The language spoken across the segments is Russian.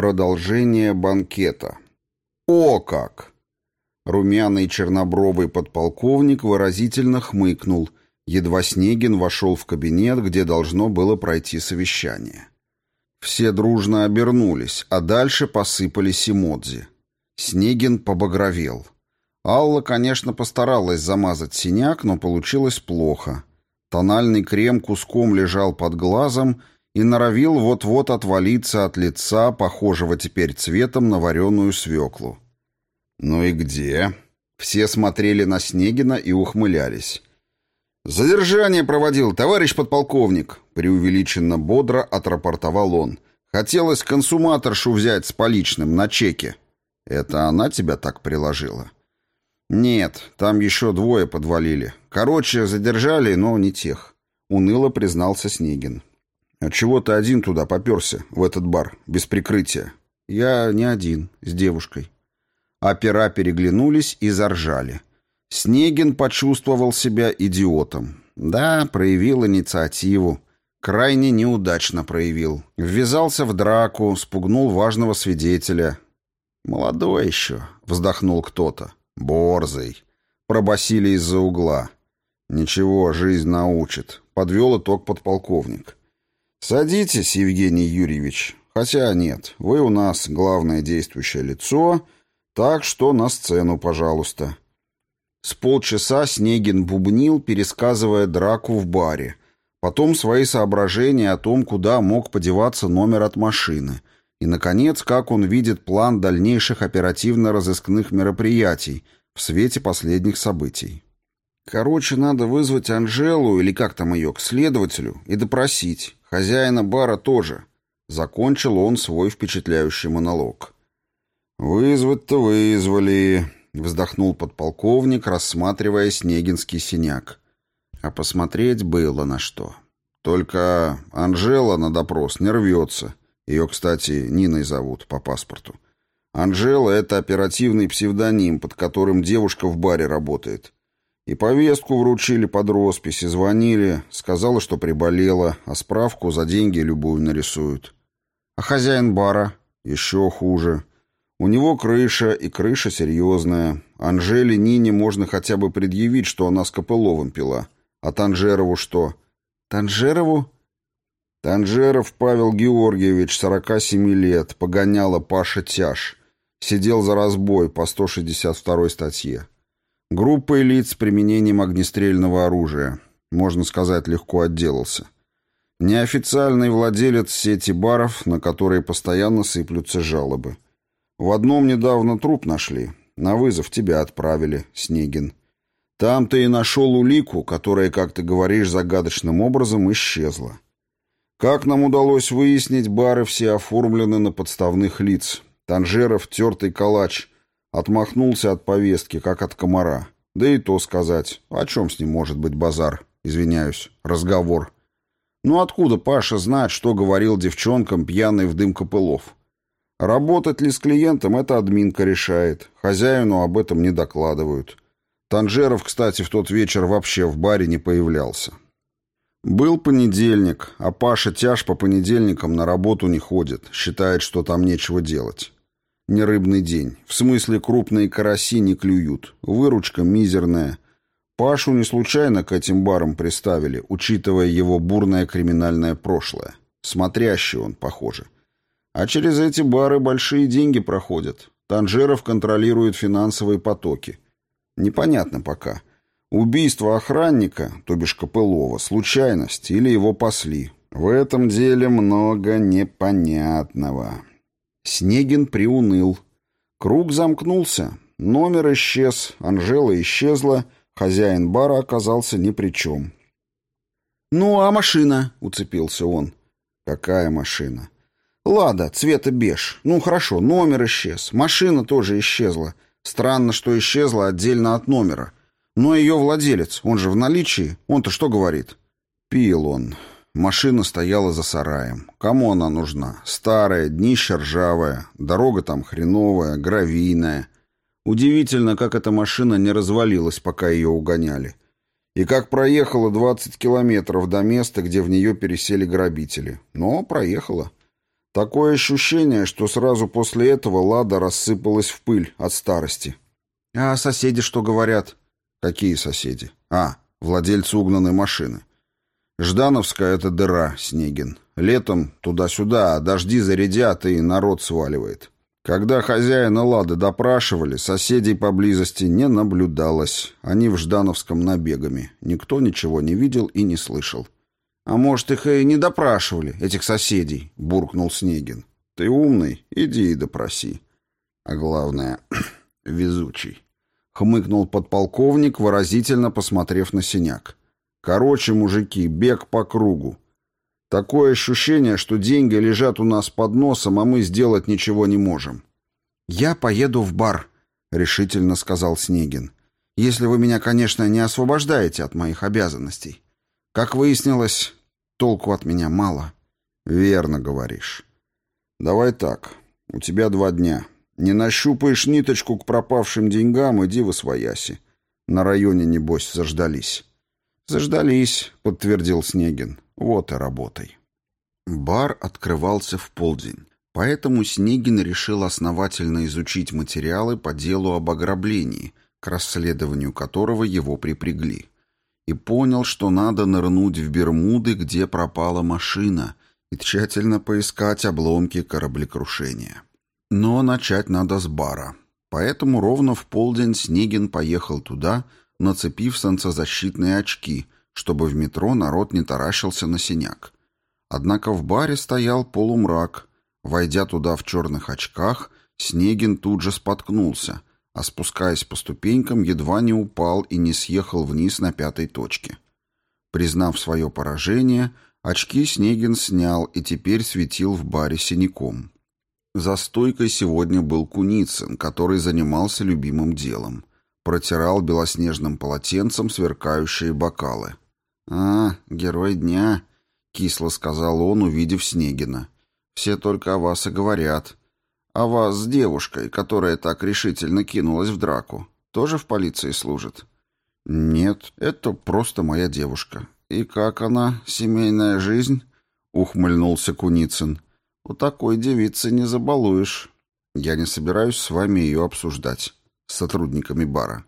Продолжение банкета. О как! Румяный чернобровый подполковник выразительно хмыкнул, едва Снегин вошел в кабинет, где должно было пройти совещание. Все дружно обернулись, а дальше посыпались эмодзи. Снегин побагровел. Алла, конечно, постаралась замазать синяк, но получилось плохо. Тональный крем куском лежал под глазом и норовил вот-вот отвалиться от лица, похожего теперь цветом на вареную свеклу. «Ну и где?» Все смотрели на Снегина и ухмылялись. «Задержание проводил, товарищ подполковник», — преувеличенно бодро отрапортовал он. «Хотелось консуматоршу взять с поличным на чеке». «Это она тебя так приложила?» «Нет, там еще двое подвалили. Короче, задержали, но не тех», — уныло признался Снегин. «А чего ты один туда поперся, в этот бар, без прикрытия?» «Я не один, с девушкой». Опера переглянулись и заржали. Снегин почувствовал себя идиотом. Да, проявил инициативу. Крайне неудачно проявил. Ввязался в драку, спугнул важного свидетеля. «Молодой еще», — вздохнул кто-то. «Борзый». Пробасили из-за угла. «Ничего, жизнь научит», — подвел итог подполковник. «Садитесь, Евгений Юрьевич. Хотя нет, вы у нас главное действующее лицо, так что на сцену, пожалуйста». С полчаса Снегин бубнил, пересказывая драку в баре. Потом свои соображения о том, куда мог подеваться номер от машины. И, наконец, как он видит план дальнейших оперативно-розыскных мероприятий в свете последних событий. Короче, надо вызвать Анжелу, или как там ее, к следователю, и допросить. Хозяина бара тоже. Закончил он свой впечатляющий монолог. «Вызвать-то вызвали», — вздохнул подполковник, рассматривая снегинский синяк. А посмотреть было на что. Только Анжела на допрос не рвется. Ее, кстати, Ниной зовут по паспорту. Анжела — это оперативный псевдоним, под которым девушка в баре работает. И повестку вручили под роспись, и звонили, сказала, что приболела, а справку за деньги любую нарисуют. А хозяин бара? Еще хуже. У него крыша, и крыша серьезная. Анжеле Нине можно хотя бы предъявить, что она с Копыловым пила. А Танжерову что? Танжерову? Танжеров Павел Георгиевич, 47 лет, погоняла Паша Тяж. Сидел за разбой по 162 статье. Группой лиц с применением огнестрельного оружия. Можно сказать, легко отделался. Неофициальный владелец сети баров, на которые постоянно сыплются жалобы. В одном недавно труп нашли. На вызов тебя отправили, Снегин. Там ты и нашел улику, которая, как ты говоришь, загадочным образом исчезла. Как нам удалось выяснить, бары все оформлены на подставных лиц. Танжеров, тертый калач, Отмахнулся от повестки, как от комара. Да и то сказать. О чем с ним может быть базар? Извиняюсь. Разговор. Ну откуда Паша знать, что говорил девчонкам пьяный в дым Копылов? Работать ли с клиентом, это админка решает. Хозяину об этом не докладывают. Танжеров, кстати, в тот вечер вообще в баре не появлялся. Был понедельник, а Паша тяж по понедельникам на работу не ходит, считает, что там нечего делать не рыбный день. В смысле, крупные караси не клюют. Выручка мизерная. Пашу не случайно к этим барам приставили, учитывая его бурное криминальное прошлое. Смотрящий он, похоже. А через эти бары большие деньги проходят. Танжеров контролирует финансовые потоки. Непонятно пока. Убийство охранника, то бишь Копылова, случайность или его пасли. В этом деле много непонятного. Снегин приуныл. Круг замкнулся. Номер исчез, Анжела исчезла, хозяин бара оказался ни при чем. «Ну, а машина?» — уцепился он. «Какая машина?» «Лада, цвета беж. Ну, хорошо, номер исчез. Машина тоже исчезла. Странно, что исчезла отдельно от номера. Но ее владелец, он же в наличии. Он-то что говорит?» «Пил он. Машина стояла за сараем. Кому она нужна? Старая, днище ржавая, дорога там хреновая, гравийная. Удивительно, как эта машина не развалилась, пока ее угоняли. И как проехала 20 километров до места, где в нее пересели грабители. Но проехала. Такое ощущение, что сразу после этого Лада рассыпалась в пыль от старости. А соседи что говорят? Какие соседи? А, владельцы угнанной машины. Ждановская — это дыра, Снегин. Летом туда-сюда, а дожди зарядят, и народ сваливает. Когда хозяина Лады допрашивали, соседей поблизости не наблюдалось. Они в Ждановском набегами. Никто ничего не видел и не слышал. «А может, их и не допрашивали, этих соседей?» — буркнул Снегин. «Ты умный, иди и допроси. А главное, везучий». Хмыкнул подполковник, выразительно посмотрев на синяк. «Короче, мужики, бег по кругу. Такое ощущение, что деньги лежат у нас под носом, а мы сделать ничего не можем». «Я поеду в бар», — решительно сказал Снегин. «Если вы меня, конечно, не освобождаете от моих обязанностей. Как выяснилось, толку от меня мало». «Верно говоришь. Давай так. У тебя два дня. Не нащупаешь ниточку к пропавшим деньгам, иди в освояси. На районе, небось, заждались». «Заждались», — подтвердил Снегин. Вот и работай. Бар открывался в полдень, поэтому Снегин решил основательно изучить материалы по делу об ограблении, к расследованию которого его припрягли, и понял, что надо нырнуть в Бермуды, где пропала машина, и тщательно поискать обломки кораблекрушения. Но начать надо с бара. Поэтому ровно в полдень Снегин поехал туда, нацепив солнцезащитные очки – чтобы в метро народ не таращился на синяк. Однако в баре стоял полумрак. Войдя туда в черных очках, Снегин тут же споткнулся, а спускаясь по ступенькам, едва не упал и не съехал вниз на пятой точке. Признав свое поражение, очки Снегин снял и теперь светил в баре синяком. За стойкой сегодня был Куницын, который занимался любимым делом. Протирал белоснежным полотенцем сверкающие бокалы. «А, герой дня», — кисло сказал он, увидев Снегина. «Все только о вас и говорят. А вас с девушкой, которая так решительно кинулась в драку, тоже в полиции служит?» «Нет, это просто моя девушка. И как она, семейная жизнь?» — ухмыльнулся Куницын. «У такой девицы не забалуешь. Я не собираюсь с вами ее обсуждать, сотрудниками бара».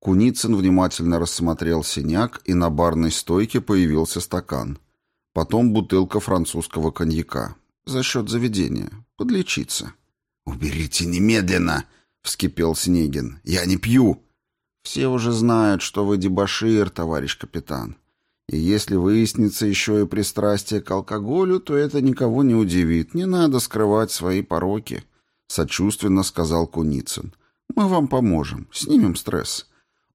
Куницын внимательно рассмотрел синяк, и на барной стойке появился стакан. Потом бутылка французского коньяка. За счет заведения. Подлечиться. «Уберите немедленно!» — вскипел Снегин. «Я не пью!» «Все уже знают, что вы дебошир, товарищ капитан. И если выяснится еще и пристрастие к алкоголю, то это никого не удивит. Не надо скрывать свои пороки», — сочувственно сказал Куницын. «Мы вам поможем. Снимем стресс».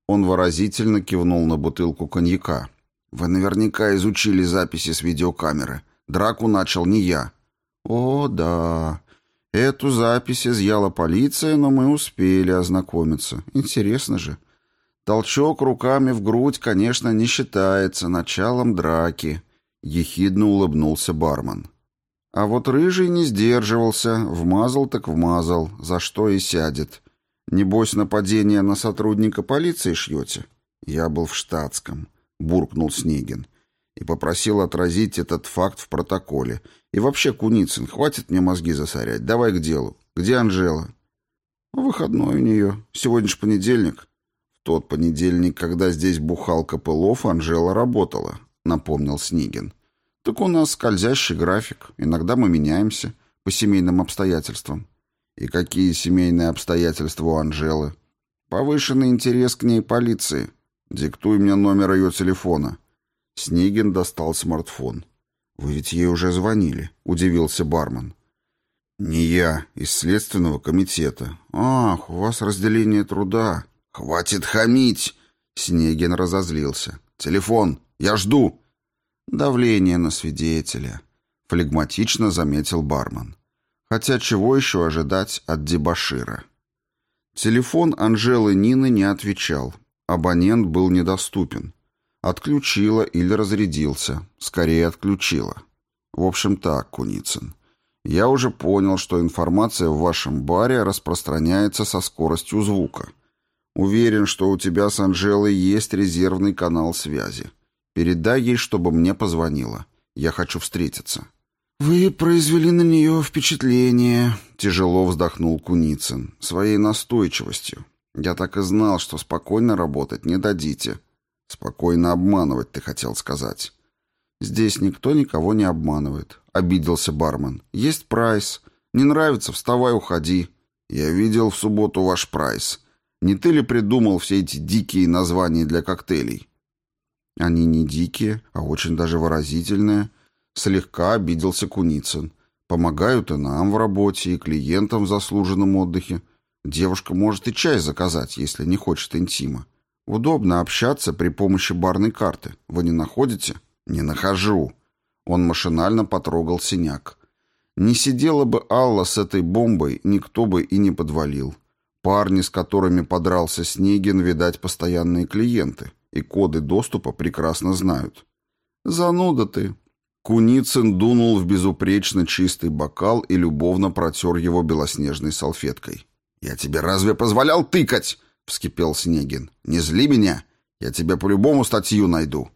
Он выразительно кивнул на бутылку коньяка. «Вы наверняка изучили записи с видеокамеры. Драку начал не я». «О, да. Эту запись изъяла полиция, но мы успели ознакомиться. Интересно же. Толчок руками в грудь, конечно, не считается началом драки», — ехидно улыбнулся бармен. А вот рыжий не сдерживался, вмазал так вмазал, за что и сядет. Небось, нападение на сотрудника полиции шьете? Я был в штатском, буркнул Снегин. И попросил отразить этот факт в протоколе. И вообще, Куницын, хватит мне мозги засорять. Давай к делу. Где Анжела? Выходной у нее. Сегодня ж понедельник. В тот понедельник, когда здесь бухал Копылов, Анжела работала, напомнил Снегин. Так у нас скользящий график. Иногда мы меняемся по семейным обстоятельствам. И какие семейные обстоятельства у Анжелы? Повышенный интерес к ней полиции. Диктуй мне номер ее телефона. Снегин достал смартфон. Вы ведь ей уже звонили, удивился бармен. Не я, из следственного комитета. Ах, у вас разделение труда. Хватит хамить. Снегин разозлился. Телефон, я жду. Давление на свидетеля, флегматично заметил бармен. Хотя чего еще ожидать от дебошира? Телефон Анжелы Нины не отвечал. Абонент был недоступен. Отключила или разрядился. Скорее отключила. В общем так, Куницын. Я уже понял, что информация в вашем баре распространяется со скоростью звука. Уверен, что у тебя с Анжелой есть резервный канал связи. Передай ей, чтобы мне позвонила. Я хочу встретиться. «Вы произвели на нее впечатление», — тяжело вздохнул Куницын, — «своей настойчивостью. Я так и знал, что спокойно работать не дадите. Спокойно обманывать, ты хотел сказать». «Здесь никто никого не обманывает», — обиделся бармен. «Есть прайс. Не нравится, вставай, уходи. Я видел в субботу ваш прайс. Не ты ли придумал все эти дикие названия для коктейлей?» «Они не дикие, а очень даже выразительные», — слегка обиделся Куницын. «Помогают и нам в работе, и клиентам в заслуженном отдыхе. Девушка может и чай заказать, если не хочет интима. Удобно общаться при помощи барной карты. Вы не находите?» «Не нахожу». Он машинально потрогал синяк. Не сидела бы Алла с этой бомбой, никто бы и не подвалил. Парни, с которыми подрался Снегин, видать, постоянные клиенты, и коды доступа прекрасно знают. «Зануда ты». Куницын дунул в безупречно чистый бокал и любовно протер его белоснежной салфеткой. «Я тебе разве позволял тыкать?» — вскипел Снегин. «Не зли меня, я тебе по-любому статью найду».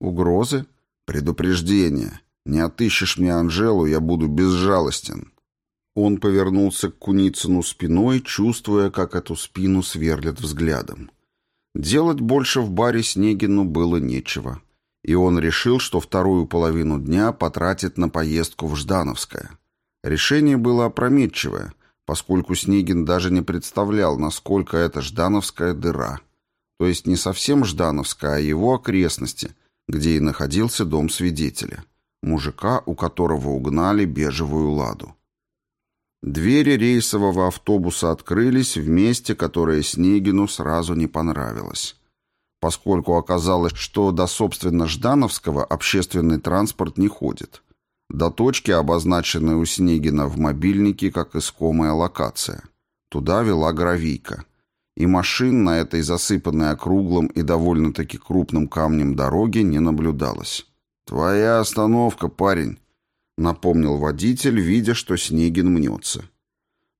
Угрозы? Предупреждение. Не отыщешь мне Анжелу, я буду безжалостен. Он повернулся к Куницыну спиной, чувствуя, как эту спину сверлят взглядом. Делать больше в баре Снегину было нечего. И он решил, что вторую половину дня потратит на поездку в Ждановское. Решение было опрометчивое, поскольку Снегин даже не представлял, насколько это Ждановская дыра. То есть не совсем Ждановская, а его окрестности, где и находился дом свидетеля, мужика, у которого угнали бежевую ладу. Двери рейсового автобуса открылись в месте, которое Снегину сразу не понравилось. Поскольку оказалось, что до, собственно, Ждановского общественный транспорт не ходит. До точки, обозначенной у Снегина в мобильнике как искомая локация. Туда вела гравийка и машин на этой засыпанной округлым и довольно-таки крупным камнем дороге не наблюдалось. «Твоя остановка, парень», — напомнил водитель, видя, что Снегин мнется.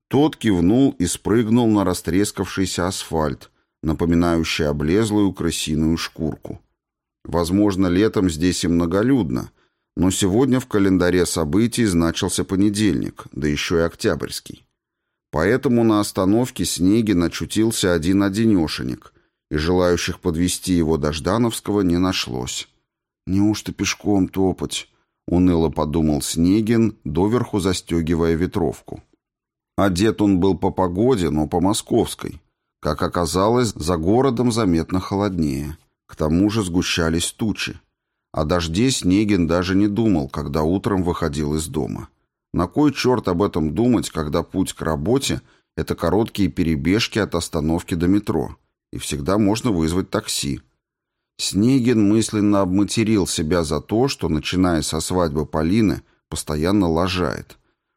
Тот кивнул и спрыгнул на растрескавшийся асфальт, напоминающий облезлую крысиную шкурку. Возможно, летом здесь и многолюдно, но сегодня в календаре событий значился понедельник, да еще и октябрьский. Поэтому на остановке Снегин очутился один-одинешенек, и желающих подвести его до Ждановского не нашлось. «Неужто пешком топать?» — уныло подумал Снегин, доверху застегивая ветровку. Одет он был по погоде, но по московской. Как оказалось, за городом заметно холоднее. К тому же сгущались тучи. О дожде Снегин даже не думал, когда утром выходил из дома. На кой черт об этом думать, когда путь к работе — это короткие перебежки от остановки до метро, и всегда можно вызвать такси. Снегин мысленно обматерил себя за то, что, начиная со свадьбы Полины, постоянно лажает.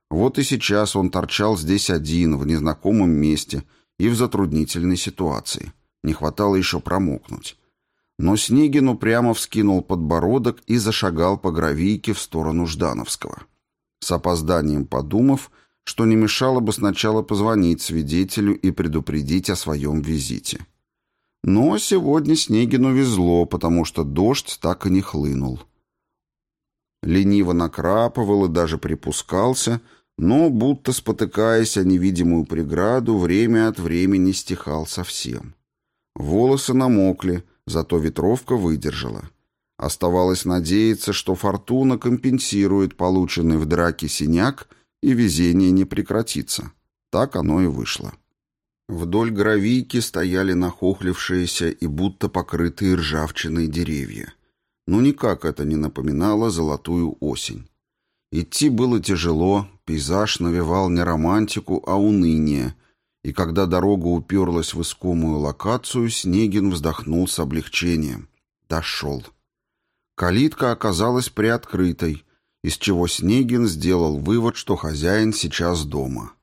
Вот и сейчас он торчал здесь один, в незнакомом месте и в затруднительной ситуации. Не хватало еще промокнуть. Но Снегин упрямо вскинул подбородок и зашагал по гравийке в сторону Ждановского с опозданием подумав, что не мешало бы сначала позвонить свидетелю и предупредить о своем визите. Но сегодня Снегину везло, потому что дождь так и не хлынул. Лениво накрапывал и даже припускался, но, будто спотыкаясь о невидимую преграду, время от времени стихал совсем. Волосы намокли, зато ветровка выдержала. Оставалось надеяться, что фортуна компенсирует полученный в драке синяк, и везение не прекратится. Так оно и вышло. Вдоль гравийки стояли нахохлившиеся и будто покрытые ржавчиной деревья. Но никак это не напоминало золотую осень. Идти было тяжело, пейзаж навевал не романтику, а уныние, и когда дорога уперлась в искомую локацию, Снегин вздохнул с облегчением. Дошел. Калитка оказалась приоткрытой, из чего Снегин сделал вывод, что хозяин сейчас дома.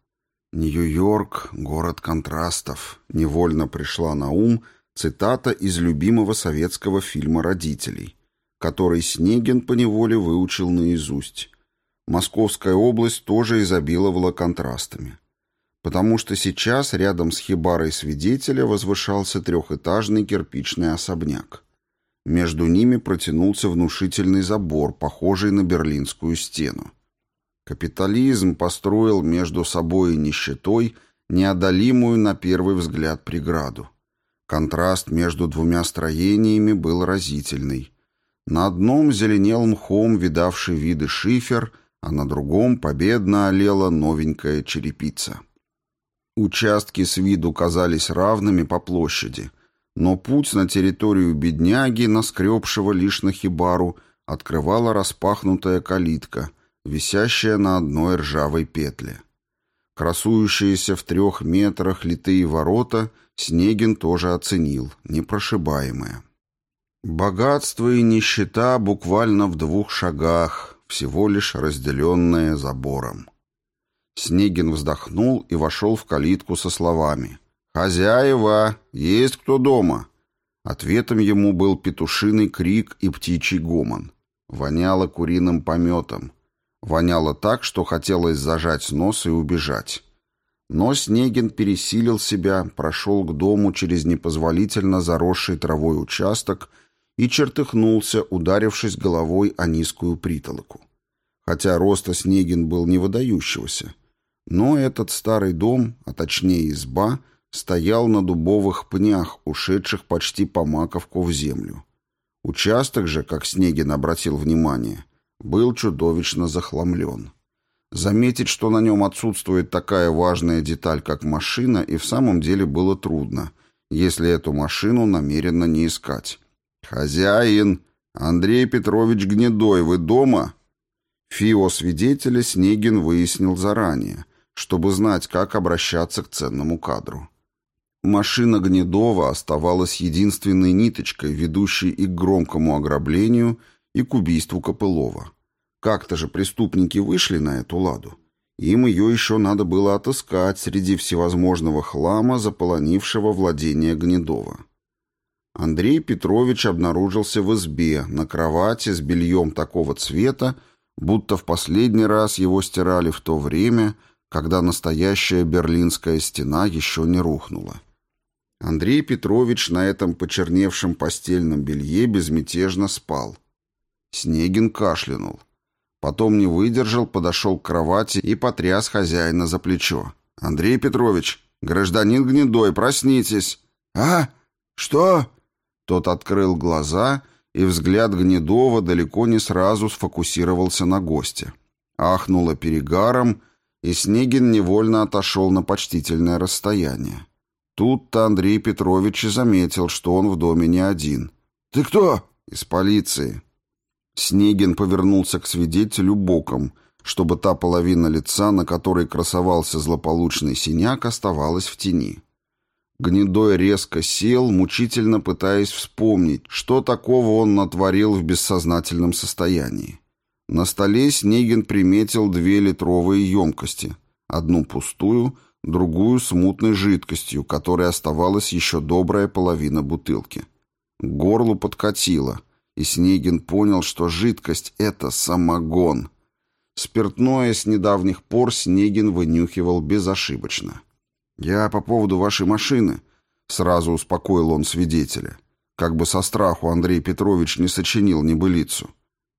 «Нью-Йорк — город контрастов», — невольно пришла на ум цитата из любимого советского фильма «Родителей», который Снегин поневоле выучил наизусть. Московская область тоже изобиловала контрастами. Потому что сейчас рядом с хибарой свидетеля возвышался трехэтажный кирпичный особняк. Между ними протянулся внушительный забор, похожий на Берлинскую стену. Капитализм построил между собой и нищетой неодолимую на первый взгляд преграду. Контраст между двумя строениями был разительный. На одном зеленел мхом видавший виды шифер, а на другом победно олела новенькая черепица. Участки с виду казались равными по площади, но путь на территорию бедняги, наскребшего лишь на хибару, открывала распахнутая калитка, висящая на одной ржавой петле. Красующиеся в трех метрах литые ворота Снегин тоже оценил, непрошибаемые. Богатство и нищета буквально в двух шагах, всего лишь разделенные забором. Снегин вздохнул и вошел в калитку со словами «Хозяева, есть кто дома?» Ответом ему был петушиный крик и птичий гомон. Воняло куриным пометом. Воняло так, что хотелось зажать нос и убежать. Но Снегин пересилил себя, прошел к дому через непозволительно заросший травой участок и чертыхнулся, ударившись головой о низкую притолоку. Хотя роста Снегин был не выдающегося. Но этот старый дом, а точнее изба, стоял на дубовых пнях, ушедших почти по маковку в землю. Участок же, как Снегин обратил внимание, был чудовищно захламлен. Заметить, что на нем отсутствует такая важная деталь, как машина, и в самом деле было трудно, если эту машину намеренно не искать. «Хозяин! Андрей Петрович Гнедой, вы дома?» Фио свидетеля Снегин выяснил заранее, чтобы знать, как обращаться к ценному кадру. Машина Гнедова оставалась единственной ниточкой, ведущей и к громкому ограблению, и к убийству Копылова. Как-то же преступники вышли на эту ладу. Им ее еще надо было отыскать среди всевозможного хлама, заполонившего владение Гнедова. Андрей Петрович обнаружился в избе, на кровати с бельем такого цвета, будто в последний раз его стирали в то время, когда настоящая берлинская стена еще не рухнула. Андрей Петрович на этом почерневшем постельном белье безмятежно спал. Снегин кашлянул. Потом не выдержал, подошел к кровати и потряс хозяина за плечо. «Андрей Петрович, гражданин Гнедой, проснитесь!» «А? Что?» Тот открыл глаза, и взгляд Гнедова далеко не сразу сфокусировался на госте. Ахнуло перегаром, и Снегин невольно отошел на почтительное расстояние. Тут-то Андрей Петрович и заметил, что он в доме не один. «Ты кто?» «Из полиции». Снегин повернулся к свидетелю боком, чтобы та половина лица, на которой красовался злополучный синяк, оставалась в тени. Гнедой резко сел, мучительно пытаясь вспомнить, что такого он натворил в бессознательном состоянии. На столе Снегин приметил две литровые емкости, одну пустую, другую с мутной жидкостью, которой оставалась еще добрая половина бутылки. К горлу подкатило — и Снегин понял, что жидкость — это самогон. Спиртное с недавних пор Снегин вынюхивал безошибочно. «Я по поводу вашей машины», — сразу успокоил он свидетеля. Как бы со страху Андрей Петрович не сочинил небылицу.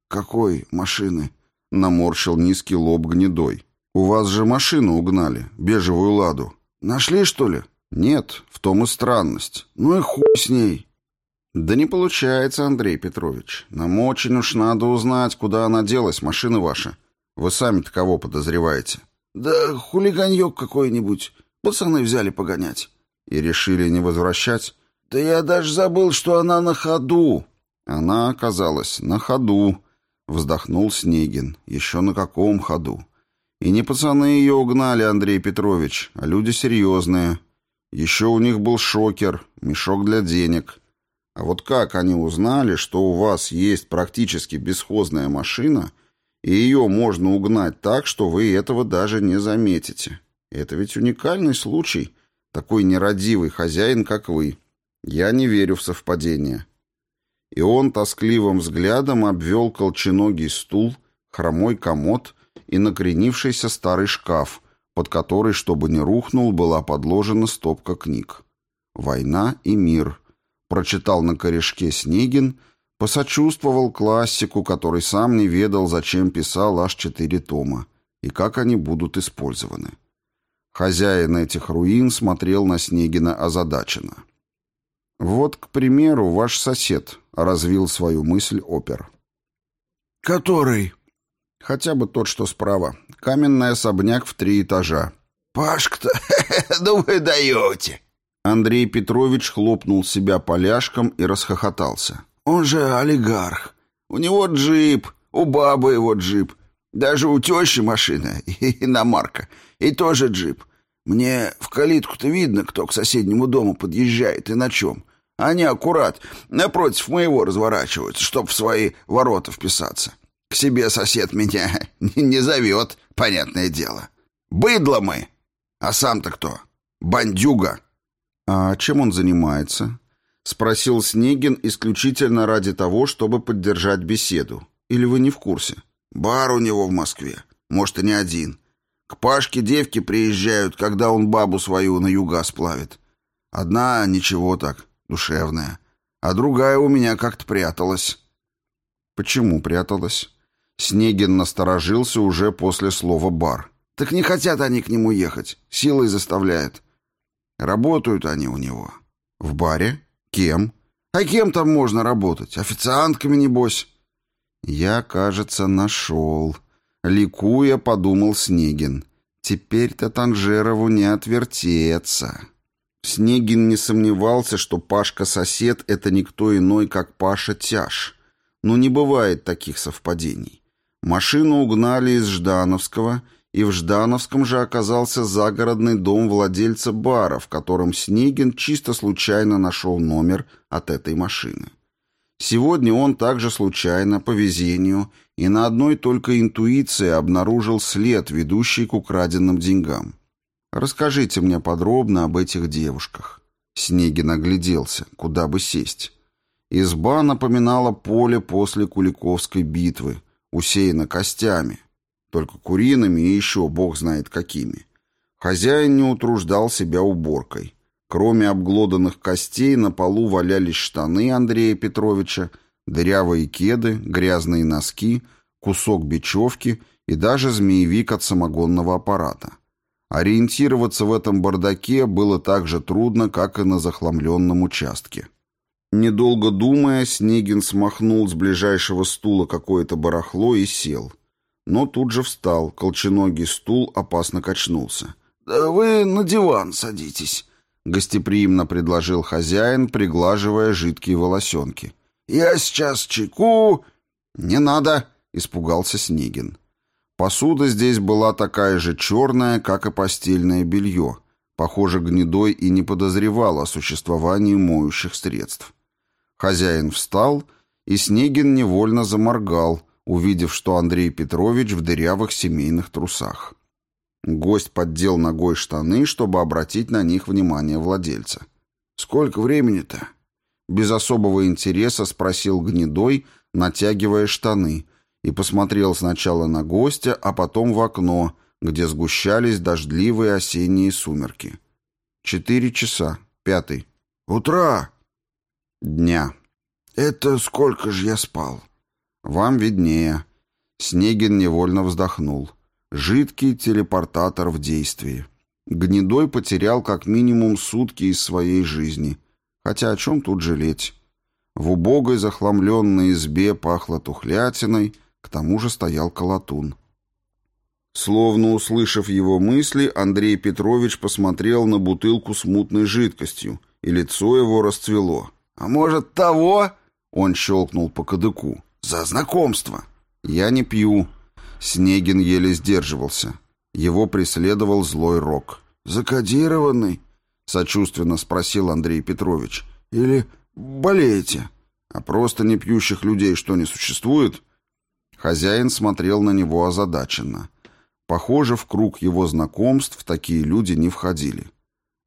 «Какой машины?» — наморщил низкий лоб гнедой. «У вас же машину угнали, бежевую ладу. Нашли, что ли?» «Нет, в том и странность. Ну и хуй с ней. «Да не получается, Андрей Петрович. Нам очень уж надо узнать, куда она делась, машина ваша. Вы сами-то кого подозреваете?» «Да хулиганьек какой-нибудь. Пацаны взяли погонять». «И решили не возвращать?» «Да я даже забыл, что она на ходу». «Она оказалась на ходу», — вздохнул Снегин. «Еще на каком ходу?» «И не пацаны ее угнали, Андрей Петрович, а люди серьезные. Еще у них был шокер, мешок для денег». А вот как они узнали, что у вас есть практически бесхозная машина, и ее можно угнать так, что вы этого даже не заметите? Это ведь уникальный случай, такой нерадивый хозяин, как вы. Я не верю в совпадение. И он тоскливым взглядом обвел колченогий стул, хромой комод и накренившийся старый шкаф, под который, чтобы не рухнул, была подложена стопка книг. «Война и мир», прочитал на корешке Снегин Посочувствовал классику, который сам не ведал, зачем писал аж четыре тома и как они будут использованы. Хозяин этих руин смотрел на Снегина озадаченно. «Вот, к примеру, ваш сосед», — развил свою мысль опер. «Который?» «Хотя бы тот, что справа. Каменный особняк в три этажа». «Пашка-то, ну вы даете!» Андрей Петрович хлопнул себя поляшком и расхохотался. «Он же олигарх. У него джип, у бабы его джип. Даже у тещи машина, иномарка, и тоже джип. Мне в калитку-то видно, кто к соседнему дому подъезжает и на чем. Они аккурат напротив моего разворачиваются, чтоб в свои ворота вписаться. К себе сосед меня не зовет, понятное дело. Быдло мы. А сам-то кто? Бандюга. А чем он занимается? Спросил Снегин исключительно ради того, чтобы поддержать беседу. Или вы не в курсе? Бар у него в Москве. Может, и не один. К Пашке девки приезжают, когда он бабу свою на юга сплавит. Одна ничего так, душевная. А другая у меня как-то пряталась. Почему пряталась? Снегин насторожился уже после слова «бар». Так не хотят они к нему ехать. Силой заставляет. Работают они у него. В баре? Кем? А кем там можно работать? Официантками, небось. «Я, кажется, нашел». Ликуя, подумал Снегин. «Теперь-то Танжерову не отвертеться». Снегин не сомневался, что Пашка-сосед — это никто иной, как Паша Тяж. Но не бывает таких совпадений. Машину угнали из Ждановского, и в Ждановском же оказался загородный дом владельца бара, в котором Снегин чисто случайно нашел номер от этой машины. Сегодня он также случайно, по везению, и на одной только интуиции обнаружил след, ведущий к украденным деньгам. «Расскажите мне подробно об этих девушках». Снегин огляделся, куда бы сесть. Изба напоминала поле после Куликовской битвы, усеяна костями, только куриными и еще бог знает какими. Хозяин не утруждал себя уборкой. Кроме обглоданных костей на полу валялись штаны Андрея Петровича, дырявые кеды, грязные носки, кусок бечевки и даже змеевик от самогонного аппарата. Ориентироваться в этом бардаке было так же трудно, как и на захламленном участке. Недолго думая, Снегин смахнул с ближайшего стула какое-то барахло и сел. Но тут же встал, колченогий стул опасно качнулся. «Да вы на диван садитесь», — гостеприимно предложил хозяин, приглаживая жидкие волосенки. «Я сейчас чайку...» «Не надо!» — испугался Снегин. Посуда здесь была такая же черная, как и постельное белье. Похоже, гнедой и не подозревал о существовании моющих средств. Хозяин встал, и Снегин невольно заморгал, увидев, что Андрей Петрович в дырявых семейных трусах. Гость поддел ногой штаны, чтобы обратить на них внимание владельца. «Сколько времени-то?» Без особого интереса спросил Гнедой, натягивая штаны, и посмотрел сначала на гостя, а потом в окно, где сгущались дождливые осенние сумерки. «Четыре часа. Пятый». «Утра!» «Дня». «Это сколько же я спал?» «Вам виднее». Снегин невольно вздохнул. Жидкий телепортатор в действии. Гнедой потерял как минимум сутки из своей жизни. Хотя о чем тут жалеть? В убогой захламленной избе пахло тухлятиной, к тому же стоял колотун. Словно услышав его мысли, Андрей Петрович посмотрел на бутылку с мутной жидкостью, и лицо его расцвело. «А может, того?» — он щелкнул по кадыку. «За знакомство!» «Я не пью», Снегин еле сдерживался. Его преследовал злой рок. «Закодированный?» — сочувственно спросил Андрей Петрович. «Или болеете?» «А просто не пьющих людей что, не существует?» Хозяин смотрел на него озадаченно. Похоже, в круг его знакомств такие люди не входили.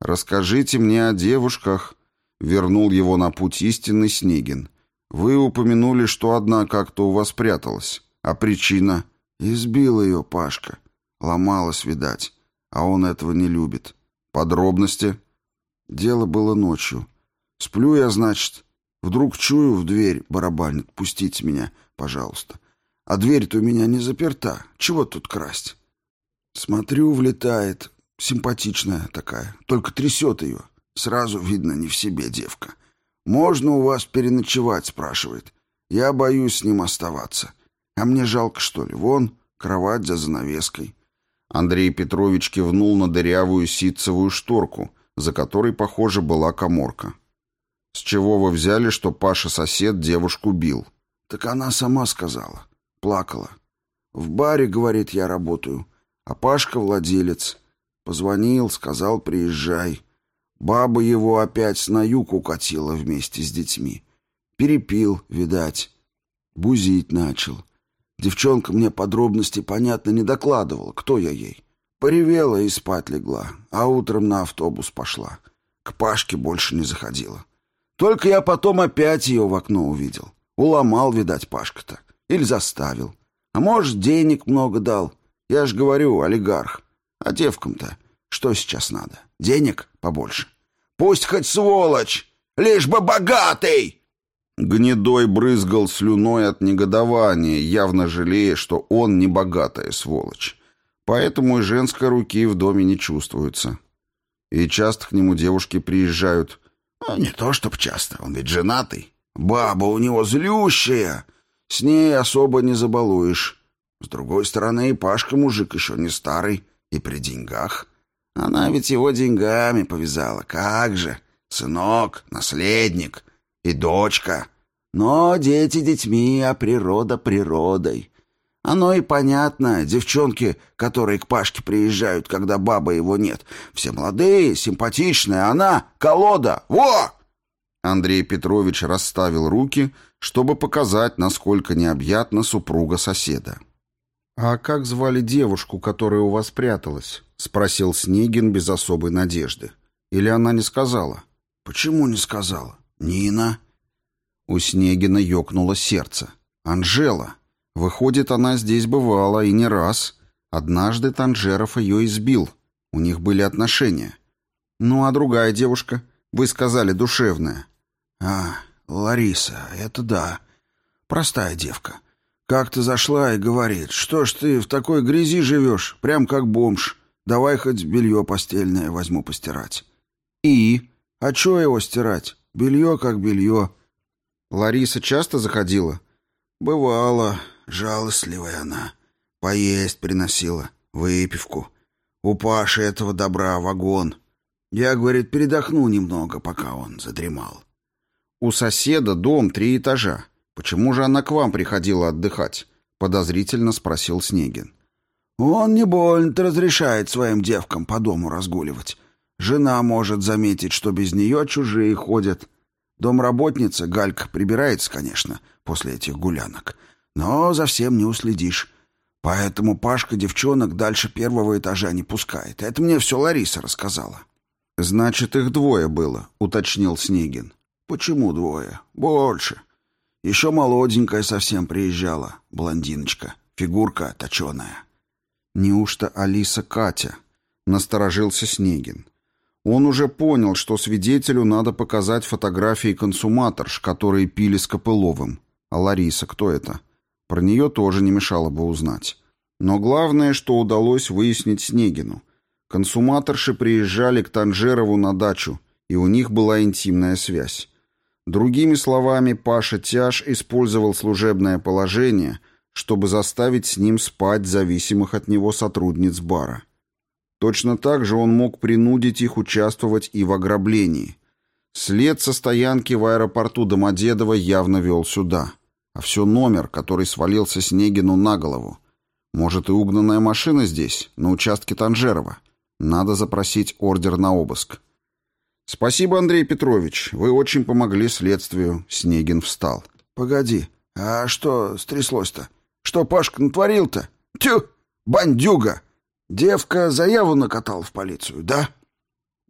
«Расскажите мне о девушках», — вернул его на путь истинный Снегин. «Вы упомянули, что одна как-то у вас пряталась. А причина?» Избил ее Пашка. Ломалась, видать. А он этого не любит. Подробности? Дело было ночью. Сплю я, значит. Вдруг чую в дверь барабанит. Пустите меня, пожалуйста. А дверь-то у меня не заперта. Чего тут красть? Смотрю, влетает. Симпатичная такая. Только трясет ее. Сразу видно, не в себе девка. «Можно у вас переночевать?» — спрашивает. «Я боюсь с ним оставаться. А мне жалко, что ли? Вон, кровать за занавеской». Андрей Петрович кивнул на дырявую ситцевую шторку, за которой, похоже, была коморка. «С чего вы взяли, что Паша-сосед девушку бил?» «Так она сама сказала. Плакала. В баре, говорит, я работаю. А Пашка владелец. Позвонил, сказал, приезжай. Баба его опять на юг укатила вместе с детьми. Перепил, видать. Бузить начал. Девчонка мне подробности, понятно, не докладывала, кто я ей. Поревела и спать легла, а утром на автобус пошла. К Пашке больше не заходила. Только я потом опять ее в окно увидел. Уломал, видать, Пашка-то. Или заставил. А может, денег много дал. Я ж говорю, олигарх. А девкам-то что сейчас надо? Денег побольше. Пусть хоть сволочь, лишь бы богатый!» Гнедой брызгал слюной от негодования, явно жалея, что он не богатая сволочь. Поэтому и женской руки в доме не чувствуется. И часто к нему девушки приезжают. А не то чтоб часто, он ведь женатый. Баба у него злющая. С ней особо не забалуешь. С другой стороны, Пашка мужик еще не старый и при деньгах. Она ведь его деньгами повязала. Как же? Сынок, наследник и дочка. Но дети детьми, а природа природой. Оно и понятно. Девчонки, которые к Пашке приезжают, когда баба его нет, все молодые, симпатичные, а она — колода. Во! Андрей Петрович расставил руки, чтобы показать, насколько необъятна супруга соседа. «А как звали девушку, которая у вас пряталась?» — спросил Снегин без особой надежды. «Или она не сказала?» «Почему не сказала? Нина?» У Снегина ёкнуло сердце. «Анжела. Выходит, она здесь бывала, и не раз. Однажды Танжеров ее избил. У них были отношения. Ну, а другая девушка? Вы сказали, душевная». «А, Лариса, это да. Простая девка. Как-то зашла и говорит, что ж ты в такой грязи живешь, прям как бомж. Давай хоть белье постельное возьму постирать. И? А чё его стирать? Белье как белье. Лариса часто заходила? Бывало. Жалостливая она. Поесть приносила. Выпивку. У Паши этого добра вагон. Я, говорит, передохну немного, пока он задремал. У соседа дом три этажа. «Почему же она к вам приходила отдыхать?» — подозрительно спросил Снегин. «Он не больно-то разрешает своим девкам по дому разгуливать. Жена может заметить, что без нее чужие ходят. Домработница, Галька, прибирается, конечно, после этих гулянок. Но за всем не уследишь. Поэтому Пашка девчонок дальше первого этажа не пускает. Это мне все Лариса рассказала». «Значит, их двое было», — уточнил Снегин. «Почему двое? Больше. Еще молоденькая совсем приезжала, блондиночка, фигурка точеная. Неужто Алиса Катя? Насторожился Снегин. Он уже понял, что свидетелю надо показать фотографии консуматорш, которые пили с Копыловым. А Лариса кто это? Про нее тоже не мешало бы узнать. Но главное, что удалось выяснить Снегину. Консуматорши приезжали к Танжерову на дачу, и у них была интимная связь. Другими словами, Паша Тяж использовал служебное положение, чтобы заставить с ним спать зависимых от него сотрудниц бара. Точно так же он мог принудить их участвовать и в ограблении. След со стоянки в аэропорту Домодедово явно вел сюда. А все номер, который свалился Снегину на голову. Может, и угнанная машина здесь, на участке Танжерова. Надо запросить ордер на обыск. «Спасибо, Андрей Петрович. Вы очень помогли следствию». Снегин встал. «Погоди, а что стряслось-то? Что Пашка натворил-то? Тю, бандюга! Девка заяву накатал в полицию, да?»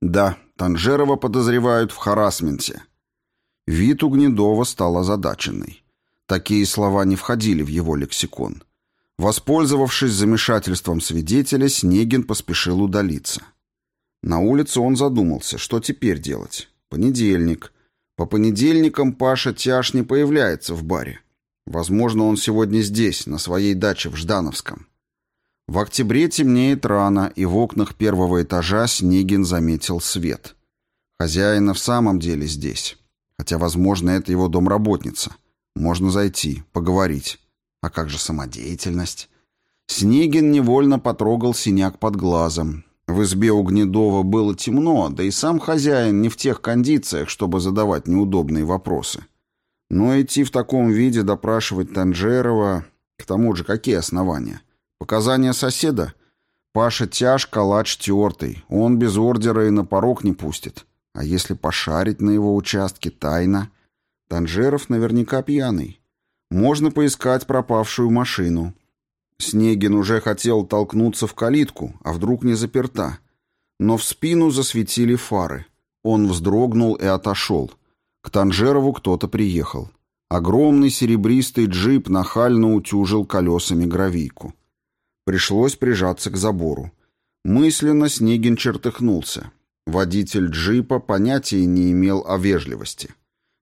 «Да, Танжерова подозревают в харасменте». Вид у Гнедова стал озадаченный. Такие слова не входили в его лексикон. Воспользовавшись замешательством свидетеля, Снегин поспешил удалиться. На улице он задумался, что теперь делать. Понедельник. По понедельникам Паша Тяж не появляется в баре. Возможно, он сегодня здесь, на своей даче в Ждановском. В октябре темнеет рано, и в окнах первого этажа Снегин заметил свет. Хозяин в самом деле здесь. Хотя, возможно, это его домработница. Можно зайти, поговорить. А как же самодеятельность? Снегин невольно потрогал синяк под глазом. В избе у Гнедова было темно, да и сам хозяин не в тех кондициях, чтобы задавать неудобные вопросы. Но идти в таком виде допрашивать Танжерова... К тому же, какие основания? Показания соседа? Паша тяж, калач тертый. Он без ордера и на порог не пустит. А если пошарить на его участке тайно? Танжеров наверняка пьяный. Можно поискать пропавшую машину. Снегин уже хотел толкнуться в калитку, а вдруг не заперта. Но в спину засветили фары. Он вздрогнул и отошел. К Танжерову кто-то приехал. Огромный серебристый джип нахально утюжил колесами гравийку. Пришлось прижаться к забору. Мысленно Снегин чертыхнулся. Водитель джипа понятия не имел о вежливости.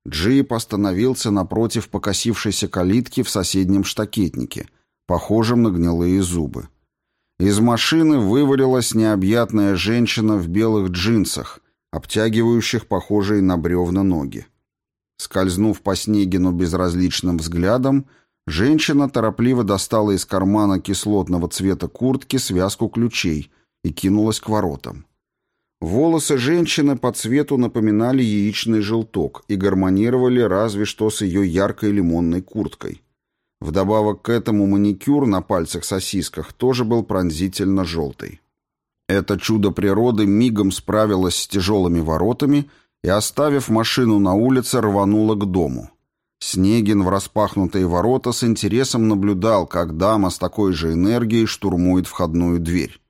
Джип остановился напротив покосившейся калитки в соседнем штакетнике, похожем на гнилые зубы. Из машины вывалилась необъятная женщина в белых джинсах, обтягивающих похожие на бревна ноги. Скользнув по Снегину безразличным взглядом, женщина торопливо достала из кармана кислотного цвета куртки связку ключей и кинулась к воротам. Волосы женщины по цвету напоминали яичный желток и гармонировали разве что с ее яркой лимонной курткой. Вдобавок к этому маникюр на пальцах-сосисках тоже был пронзительно желтый. Это чудо природы мигом справилось с тяжелыми воротами и, оставив машину на улице, рванула к дому. Снегин в распахнутые ворота с интересом наблюдал, как дама с такой же энергией штурмует входную дверь.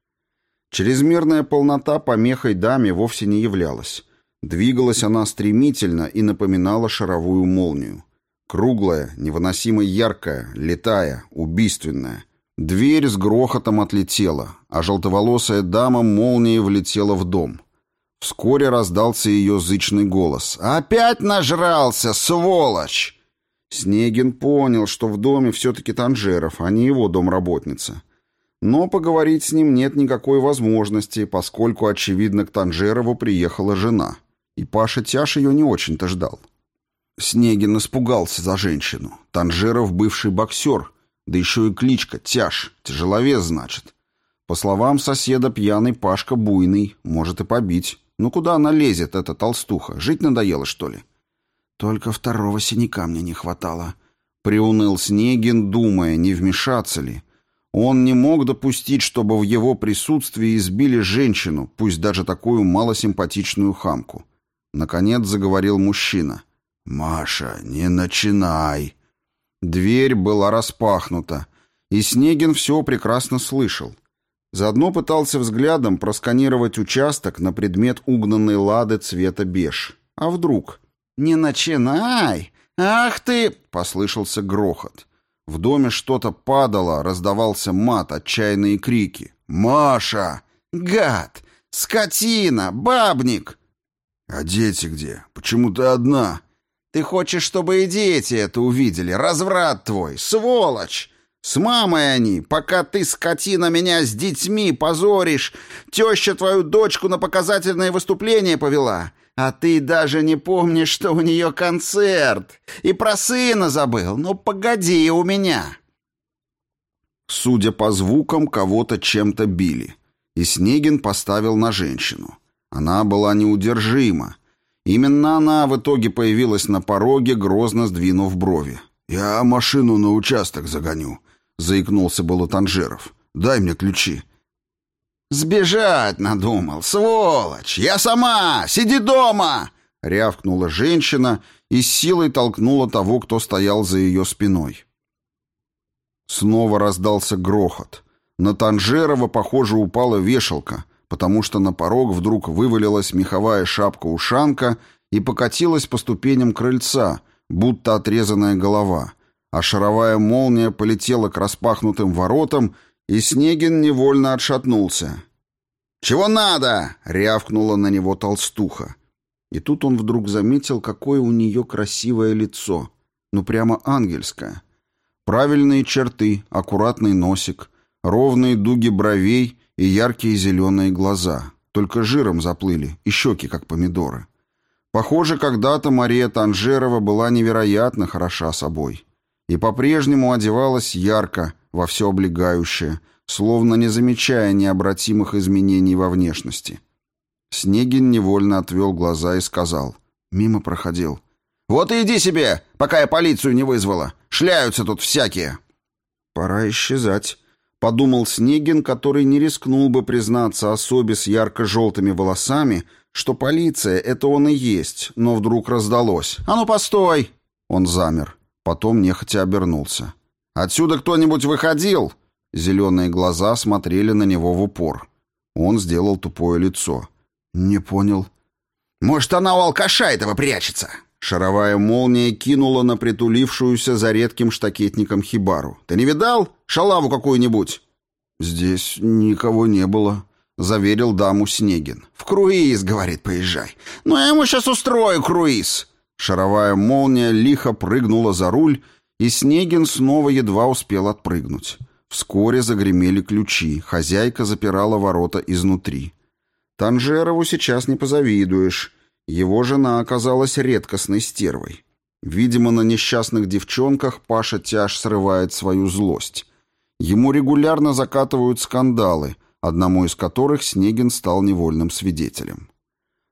Чрезмерная полнота помехой даме вовсе не являлась. Двигалась она стремительно и напоминала шаровую молнию. Круглая, невыносимо яркая, летая, убийственная. Дверь с грохотом отлетела, а желтоволосая дама молнией влетела в дом. Вскоре раздался ее зычный голос. «Опять нажрался, сволочь!» Снегин понял, что в доме все-таки Танжеров, а не его домработница. Но поговорить с ним нет никакой возможности, поскольку, очевидно, к Танжерову приехала жена. И Паша Тяж ее не очень-то ждал. Снегин испугался за женщину. Танжеров бывший боксер, да еще и кличка Тяж, тяжеловес, значит. По словам соседа, пьяный Пашка буйный, может и побить. Ну куда она лезет, эта толстуха? Жить надоело, что ли? Только второго синяка мне не хватало. Приуныл Снегин, думая, не вмешаться ли. Он не мог допустить, чтобы в его присутствии избили женщину, пусть даже такую малосимпатичную хамку. Наконец заговорил мужчина. «Маша, не начинай!» Дверь была распахнута, и Снегин все прекрасно слышал. Заодно пытался взглядом просканировать участок на предмет угнанной лады цвета беж. А вдруг? «Не начинай! Ах ты!» — послышался грохот. В доме что-то падало, раздавался мат, отчаянные крики. «Маша! Гад! Скотина! Бабник!» «А дети где? Почему ты одна?» «Ты хочешь, чтобы и дети это увидели? Разврат твой! Сволочь! С мамой они, пока ты, скотина, меня с детьми позоришь. Теща твою дочку на показательное выступление повела. А ты даже не помнишь, что у нее концерт. И про сына забыл. Ну, погоди у меня. Судя по звукам, кого-то чем-то били. И Снегин поставил на женщину. Она была неудержима. Именно она в итоге появилась на пороге, грозно сдвинув брови. «Я машину на участок загоню заикнулся было Танжеров. «Дай мне ключи». «Сбежать надумал, сволочь! Я сама! Сиди дома!» Рявкнула женщина и с силой толкнула того, кто стоял за ее спиной. Снова раздался грохот. На Танжерова, похоже, упала вешалка, потому что на порог вдруг вывалилась меховая шапка-ушанка и покатилась по ступеням крыльца, будто отрезанная голова — а шаровая молния полетела к распахнутым воротам, и Снегин невольно отшатнулся. «Чего надо?» — рявкнула на него толстуха. И тут он вдруг заметил, какое у нее красивое лицо. Ну, прямо ангельское. Правильные черты, аккуратный носик, ровные дуги бровей и яркие зеленые глаза. Только жиром заплыли, и щеки, как помидоры. Похоже, когда-то Мария Танжерова была невероятно хороша собой. И по-прежнему одевалась ярко, во все облегающее, словно не замечая необратимых изменений во внешности. Снегин невольно отвел глаза и сказал. Мимо проходил. «Вот и иди себе, пока я полицию не вызвала. Шляются тут всякие». «Пора исчезать», — подумал Снегин, который не рискнул бы признаться особе с ярко-желтыми волосами, что полиция — это он и есть, но вдруг раздалось. «А ну, постой!» Он замер, потом нехотя обернулся. «Отсюда кто-нибудь выходил?» Зеленые глаза смотрели на него в упор. Он сделал тупое лицо. «Не понял». «Может, она у алкаша этого прячется?» Шаровая молния кинула на притулившуюся за редким штакетником хибару. «Ты не видал? Шалаву какую-нибудь?» «Здесь никого не было», — заверил даму Снегин. «В круиз, — говорит, — поезжай. Ну, я ему сейчас устрою круиз». Шаровая молния лихо прыгнула за руль, и Снегин снова едва успел отпрыгнуть. Вскоре загремели ключи, хозяйка запирала ворота изнутри. Танжерову сейчас не позавидуешь. Его жена оказалась редкостной стервой. Видимо, на несчастных девчонках Паша тяж срывает свою злость. Ему регулярно закатывают скандалы, одному из которых Снегин стал невольным свидетелем.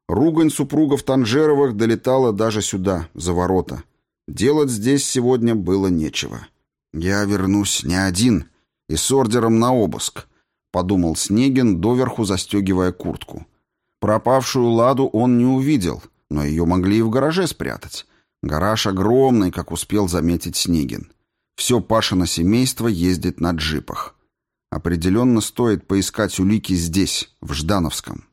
Ругань супругов Танжеровых долетала даже сюда, за ворота. Делать здесь сегодня было нечего. «Я вернусь не один и с ордером на обыск», — подумал Снегин, доверху застегивая куртку. Пропавшую ладу он не увидел, но ее могли и в гараже спрятать. Гараж огромный, как успел заметить Снегин. Все Пашино семейство ездит на джипах. Определенно стоит поискать улики здесь, в Ждановском.